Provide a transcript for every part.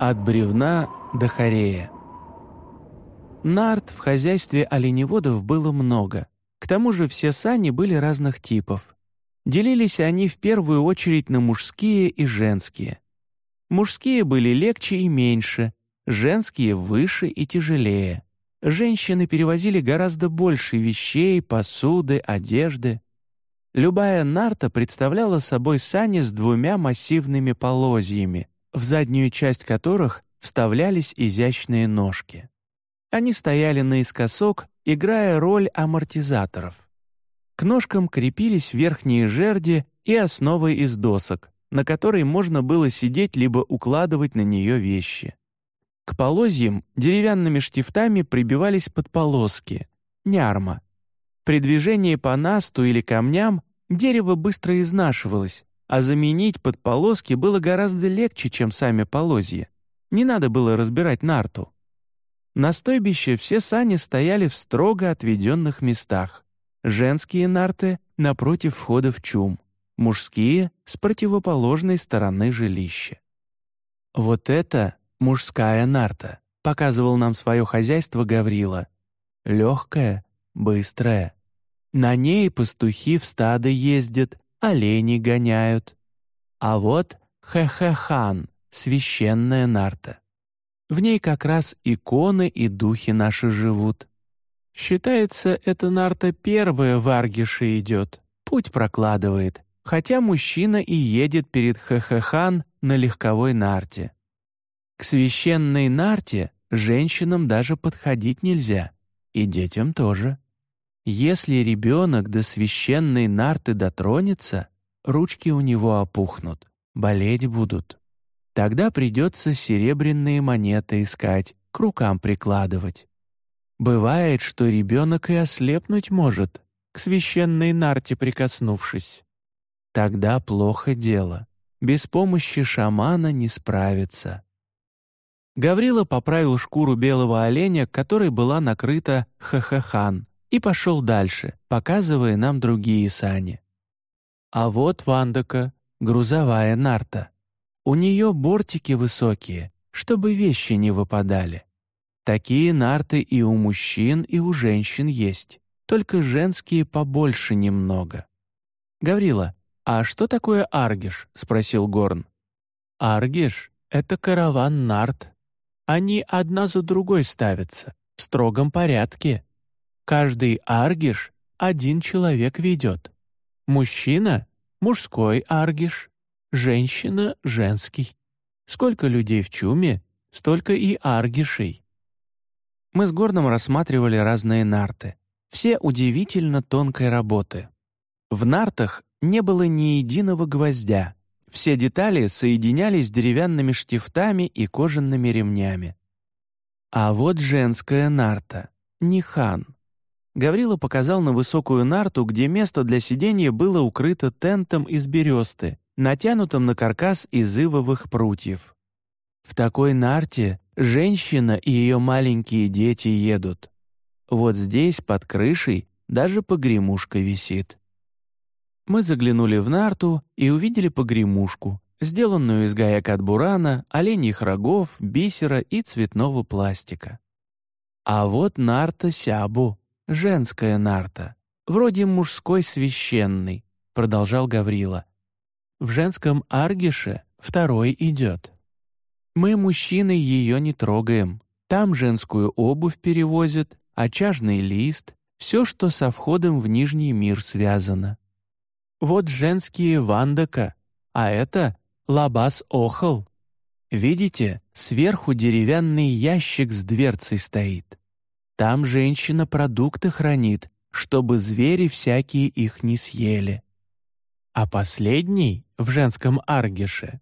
От бревна до хорея. Нарт в хозяйстве оленеводов было много. К тому же все сани были разных типов. Делились они в первую очередь на мужские и женские. Мужские были легче и меньше, женские — выше и тяжелее. Женщины перевозили гораздо больше вещей, посуды, одежды. Любая нарта представляла собой сани с двумя массивными полозьями, в заднюю часть которых вставлялись изящные ножки. Они стояли наискосок, играя роль амортизаторов. К ножкам крепились верхние жерди и основы из досок, на которой можно было сидеть либо укладывать на нее вещи. К полозьям деревянными штифтами прибивались подполоски, нярма. При движении по насту или камням дерево быстро изнашивалось, а заменить подполоски было гораздо легче, чем сами полозья. Не надо было разбирать нарту. На стойбище все сани стояли в строго отведенных местах. Женские нарты — напротив входа в чум, мужские — с противоположной стороны жилища. Вот это «Мужская нарта», — показывал нам свое хозяйство Гаврила. Легкая, быстрая. На ней пастухи в стадо ездят, олени гоняют. А вот Хехехан, священная нарта. В ней как раз иконы и духи наши живут. Считается, эта нарта первая в Аргише идет, путь прокладывает, хотя мужчина и едет перед Хехехан на легковой нарте. К священной нарте женщинам даже подходить нельзя, и детям тоже. Если ребенок до священной нарты дотронется, ручки у него опухнут, болеть будут. Тогда придется серебряные монеты искать, к рукам прикладывать. Бывает, что ребенок и ослепнуть может, к священной нарте прикоснувшись. Тогда плохо дело. Без помощи шамана не справиться. Гаврила поправил шкуру белого оленя, которой была накрыта Хахахан, и пошел дальше, показывая нам другие сани. А вот Вандака, грузовая нарта. У нее бортики высокие, чтобы вещи не выпадали. Такие нарты и у мужчин, и у женщин есть, только женские побольше немного. «Гаврила, а что такое аргиш?» — спросил Горн. «Аргиш — это караван нарт, они одна за другой ставятся, в строгом порядке. Каждый аргиш один человек ведет. Мужчина — мужской аргиш, женщина — женский. Сколько людей в чуме, столько и аргишей. Мы с Горном рассматривали разные нарты. Все удивительно тонкой работы. В нартах не было ни единого гвоздя, все детали соединялись деревянными штифтами и кожаными ремнями. А вот женская нарта, Нихан. Гаврила показал на высокую нарту, где место для сидения было укрыто тентом из бересты, натянутым на каркас из ивовых прутьев. В такой нарте женщина и ее маленькие дети едут. Вот здесь, под крышей, даже погремушка висит. Мы заглянули в нарту и увидели погремушку, сделанную из гаек от бурана, оленьих рогов, бисера и цветного пластика. А вот нарта сябу, женская нарта, вроде мужской священной, продолжал Гаврила. В женском аргише второй идет. Мы, мужчины, ее не трогаем. Там женскую обувь перевозят, очажный лист, все, что со входом в Нижний мир связано. Вот женские вандака, а это лабаз охал. Видите, сверху деревянный ящик с дверцей стоит. Там женщина продукты хранит, чтобы звери всякие их не съели. А последний, в женском аргише,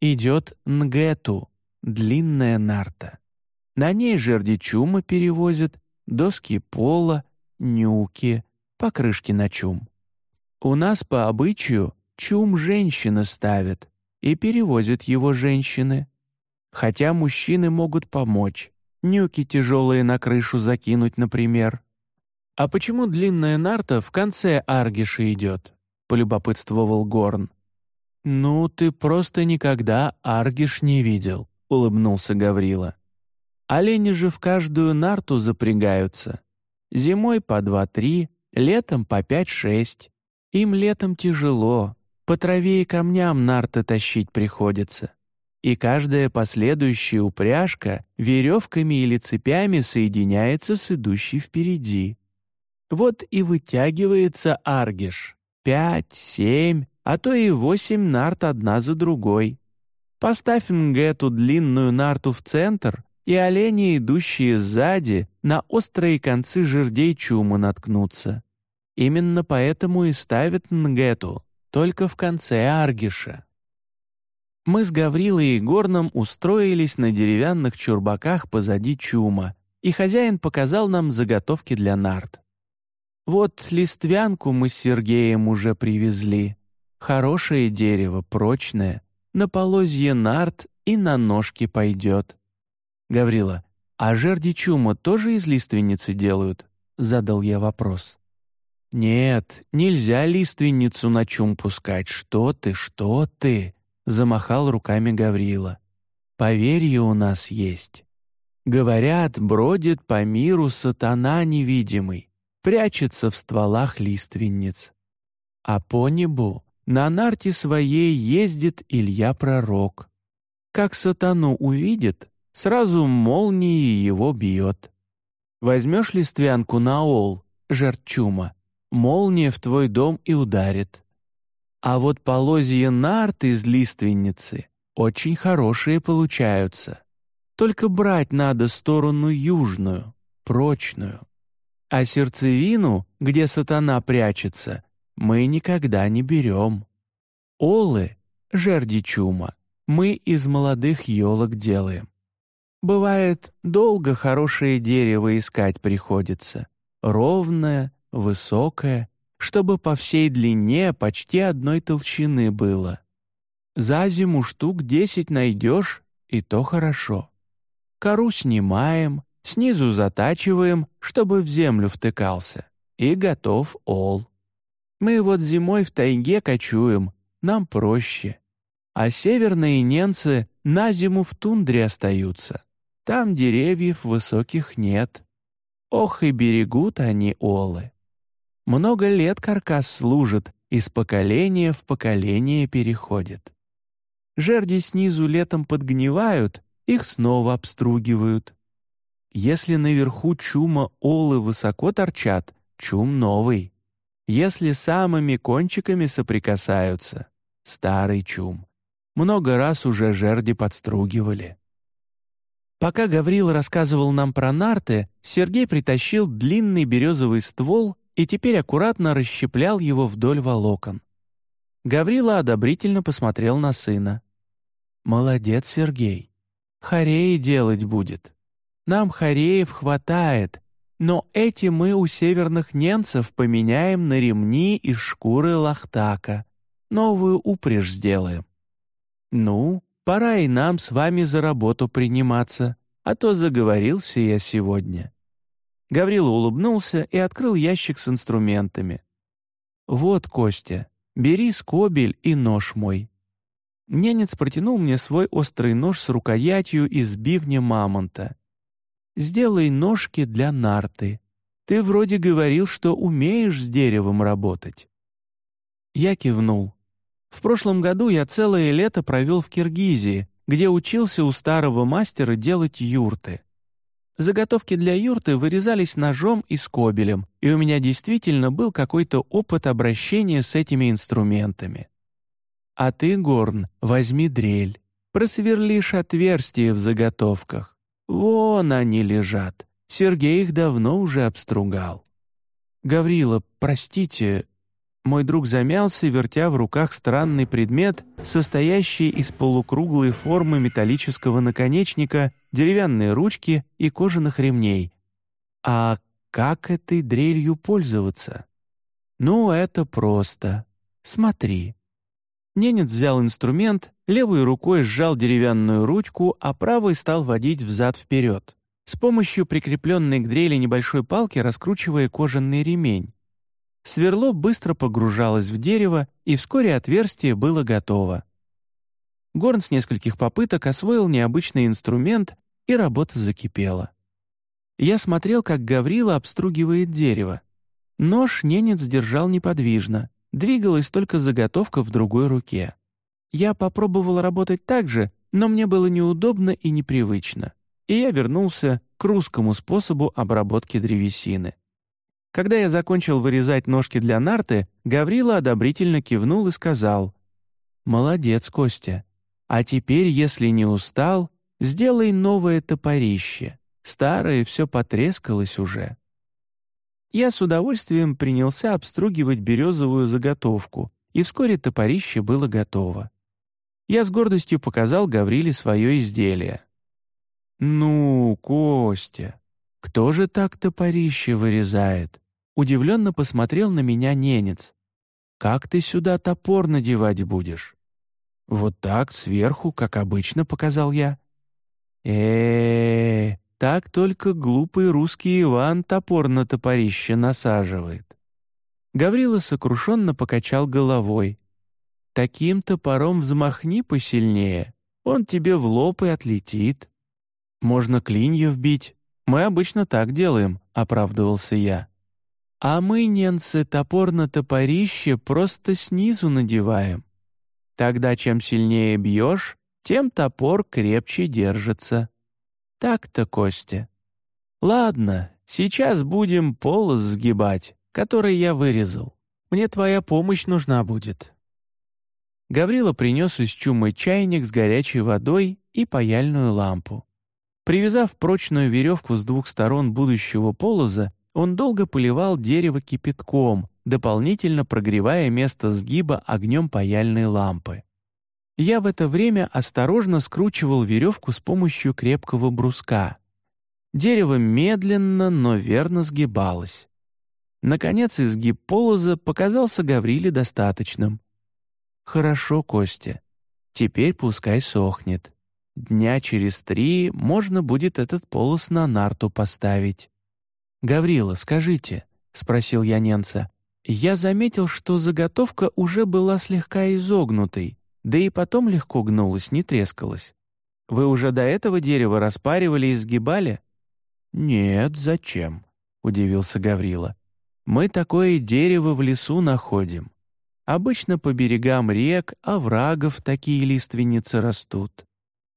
идет нгету, длинная нарта. На ней жерди чума перевозят, доски пола, нюки, покрышки на чум. У нас по обычаю чум женщина ставит и перевозят его женщины. Хотя мужчины могут помочь, нюки тяжелые на крышу закинуть, например. «А почему длинная нарта в конце аргиша идет?» — полюбопытствовал Горн. «Ну, ты просто никогда аргиш не видел», — улыбнулся Гаврила. «Олени же в каждую нарту запрягаются. Зимой по два-три, летом по пять-шесть. Им летом тяжело, по траве и камням нарты тащить приходится. И каждая последующая упряжка веревками или цепями соединяется с идущей впереди. Вот и вытягивается аргиш. Пять, семь, а то и восемь нарт одна за другой. Поставь эту длинную нарту в центр, и олени, идущие сзади, на острые концы жердей чумы наткнутся. Именно поэтому и ставят нгету, только в конце аргиша. Мы с Гаврилой и Горном устроились на деревянных чурбаках позади чума, и хозяин показал нам заготовки для нарт. Вот листвянку мы с Сергеем уже привезли. Хорошее дерево, прочное, на полозье нарт и на ножки пойдет. Гаврила, а жерди чума тоже из лиственницы делают? Задал я вопрос. «Нет, нельзя лиственницу на чум пускать. Что ты, что ты?» Замахал руками Гаврила. «Поверье у нас есть. Говорят, бродит по миру сатана невидимый прячется в стволах лиственниц. А по небу на нарте своей ездит Илья Пророк. Как сатану увидит, сразу молнией его бьет. Возьмешь листвянку на ол, жертчума, молния в твой дом и ударит. А вот полозья нарт из лиственницы очень хорошие получаются. Только брать надо сторону южную, прочную. А сердцевину, где сатана прячется, мы никогда не берем. Олы, жерди чума, мы из молодых елок делаем. Бывает, долго хорошее дерево искать приходится. Ровное, высокое, чтобы по всей длине почти одной толщины было. За зиму штук десять найдешь, и то хорошо. Кору снимаем, Снизу затачиваем, чтобы в землю втыкался. И готов ол. Мы вот зимой в тайге кочуем, нам проще. А северные ненцы на зиму в тундре остаются. Там деревьев высоких нет. Ох, и берегут они олы. Много лет каркас служит, из поколения в поколение переходит. Жерди снизу летом подгнивают, их снова обстругивают. Если наверху чума олы высоко торчат, чум новый. Если самыми кончиками соприкасаются, старый чум. Много раз уже жерди подстругивали. Пока Гаврил рассказывал нам про нарты, Сергей притащил длинный березовый ствол и теперь аккуратно расщеплял его вдоль волокон. Гаврила одобрительно посмотрел на сына. «Молодец, Сергей. Хореи делать будет. Нам хореев хватает, но эти мы у северных немцев поменяем на ремни из шкуры лахтака. Новую упряжь сделаем. Ну, пора и нам с вами за работу приниматься, а то заговорился я сегодня». Гаврила улыбнулся и открыл ящик с инструментами. «Вот, Костя, бери скобель и нож мой». Ненец протянул мне свой острый нож с рукоятью из бивня мамонта. Сделай ножки для нарты. Ты вроде говорил, что умеешь с деревом работать». Я кивнул. В прошлом году я целое лето провел в Киргизии, где учился у старого мастера делать юрты. Заготовки для юрты вырезались ножом и скобелем, и у меня действительно был какой-то опыт обращения с этими инструментами. А ты, Горн, возьми дрель, просверлишь отверстие в заготовках. Вон они лежат. Сергей их давно уже обстругал. «Гаврила, простите...» Мой друг замялся, вертя в руках странный предмет, состоящий из полукруглой формы металлического наконечника, деревянной ручки и кожаных ремней. «А как этой дрелью пользоваться?» «Ну, это просто. Смотри». Ненец взял инструмент, левой рукой сжал деревянную ручку, а правой стал водить взад-вперед, с помощью прикрепленной к дрели небольшой палки раскручивая кожаный ремень. Сверло быстро погружалось в дерево, и вскоре отверстие было готово. Горн с нескольких попыток освоил необычный инструмент, и работа закипела. Я смотрел, как Гаврила обстругивает дерево. Нож ненец держал неподвижно, двигалась только заготовка в другой руке. Я попробовал работать так же, но мне было неудобно и непривычно, и я вернулся к русскому способу обработки древесины. Когда я закончил вырезать ножки для нарты, Гаврила одобрительно кивнул и сказал, «Молодец, Костя. А теперь, если не устал, сделай новое топорище. Старое все потрескалось уже». Я с удовольствием принялся обстругивать березовую заготовку, и вскоре топорище было готово. Я с гордостью показал Гавриле свое изделие. «Ну, Костя, кто же так топорище вырезает?» Удивленно посмотрел на меня ненец. «Как ты сюда топор надевать будешь?» «Вот так, сверху, как обычно», — показал я. э, так только глупый русский Иван топор на топорище насаживает. Гаврила сокрушенно покачал головой. «Таким топором взмахни посильнее, он тебе в лоб и отлетит. Можно клинья вбить, мы обычно так делаем», — оправдывался я. «А мы, ненцы, топор на топорище просто снизу надеваем. Тогда чем сильнее бьешь, тем топор крепче держится». Так-то, Костя. Ладно, сейчас будем полос сгибать, который я вырезал. Мне твоя помощь нужна будет». Гаврила принес из чумы чайник с горячей водой и паяльную лампу. Привязав прочную веревку с двух сторон будущего полоза, он долго поливал дерево кипятком, дополнительно прогревая место сгиба огнем паяльной лампы. Я в это время осторожно скручивал веревку с помощью крепкого бруска. Дерево медленно, но верно сгибалось. Наконец изгиб полоза показался Гавриле достаточным. «Хорошо, Костя. Теперь пускай сохнет. Дня через три можно будет этот полос на нарту поставить». «Гаврила, скажите», — спросил я ненца, — «я заметил, что заготовка уже была слегка изогнутой, да и потом легко гнулась, не трескалась. Вы уже до этого дерева распаривали и сгибали?» «Нет, зачем?» — удивился Гаврила. «Мы такое дерево в лесу находим. Обычно по берегам рек, оврагов такие лиственницы растут.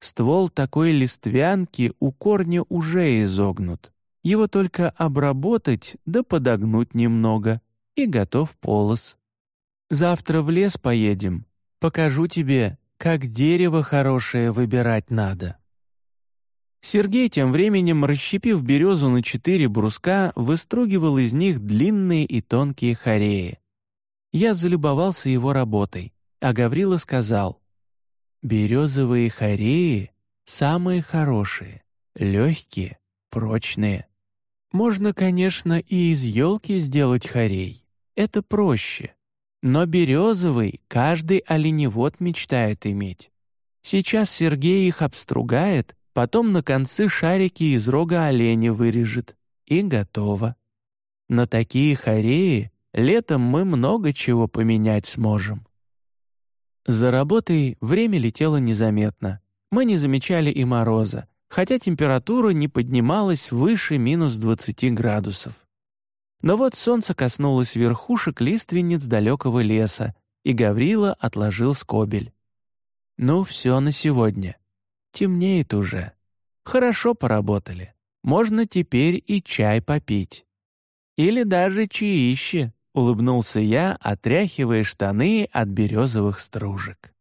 Ствол такой листвянки у корня уже изогнут. Его только обработать да подогнуть немного, и готов полос. Завтра в лес поедем, Покажу тебе, как дерево хорошее выбирать надо». Сергей тем временем, расщепив березу на четыре бруска, выстругивал из них длинные и тонкие хореи. Я залюбовался его работой, а Гаврила сказал, «Березовые хореи самые хорошие, легкие, прочные. Можно, конечно, и из елки сделать хорей. Это проще. Но березовый каждый оленевод мечтает иметь. Сейчас Сергей их обстругает, потом на концы шарики из рога оленя вырежет. И готово. На такие хореи летом мы много чего поменять сможем. За работой время летело незаметно. Мы не замечали и мороза, хотя температура не поднималась выше минус 20 градусов. Но вот солнце коснулось верхушек лиственниц далекого леса, и Гаврила отложил скобель. «Ну, все на сегодня. Темнеет уже. Хорошо поработали. Можно теперь и чай попить. Или даже чаище», — улыбнулся я, отряхивая штаны от березовых стружек.